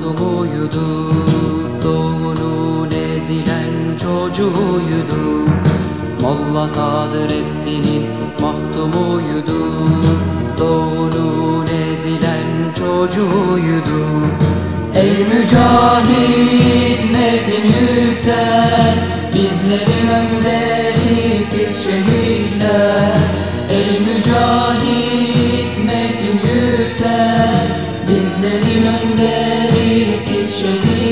Dostum uyudu Doğumun ezilen çocuğuydu Molla Sadrettin'in mahtumuydu Doğunun ezilen çocuğuydu Ey mücahit metin yüksel Bizlerin önderi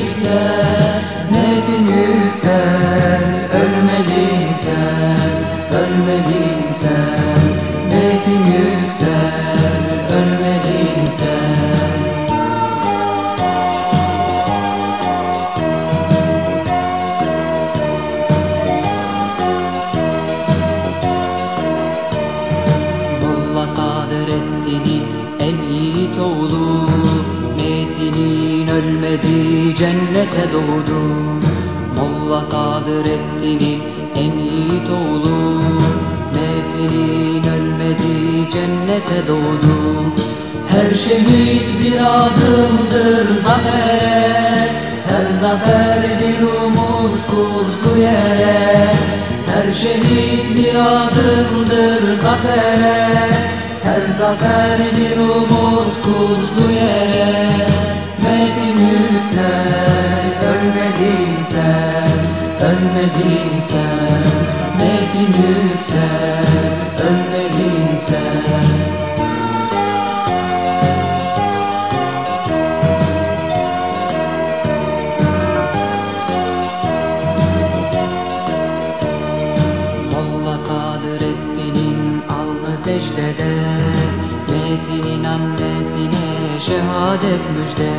şehitler Metin yüksel ölmedin sen Ölmedin sen Metin yüksel ölmedin sen Molla Sadrettin'in en yiğit oğlu ölmedi cennete doğdu. Molla Sadrettin'in en yiğit oğlu. Metin'in ölmedi cennete doğdu. Her şehit bir adımdır zafere. Her zafer bir umut kurtlu yere. Her şehit bir adımdır zafere. Her zafer bir umut kutlu yere Metin yüksel ölmedin sen Ölmedin sen. Metin yüksel ölmedin sen. Molla Sadrettin'in alnı secdede Metin'in annesine şehadet müjde.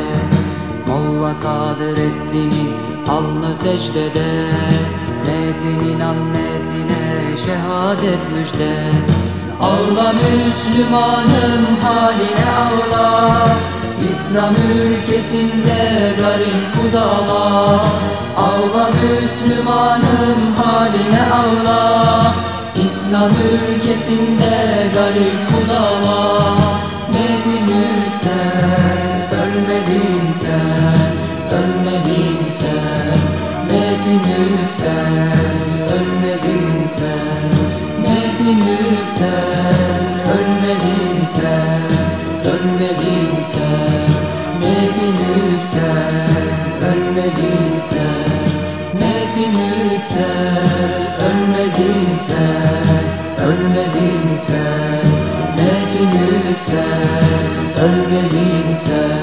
Molla Sadrettin'in alnı secdede. Metin'in annesine şehadet müjde. Ağla Müslümanım haline ağla. İslam ülkesinde garip budala Ağla Müslümanım haline ağla. İslam ülkesinde garip budala Metin Metin yüksel ölmedin sen Metin yüksel ölmedin sen Ölmedin sen Metin yüksel ölmedin sen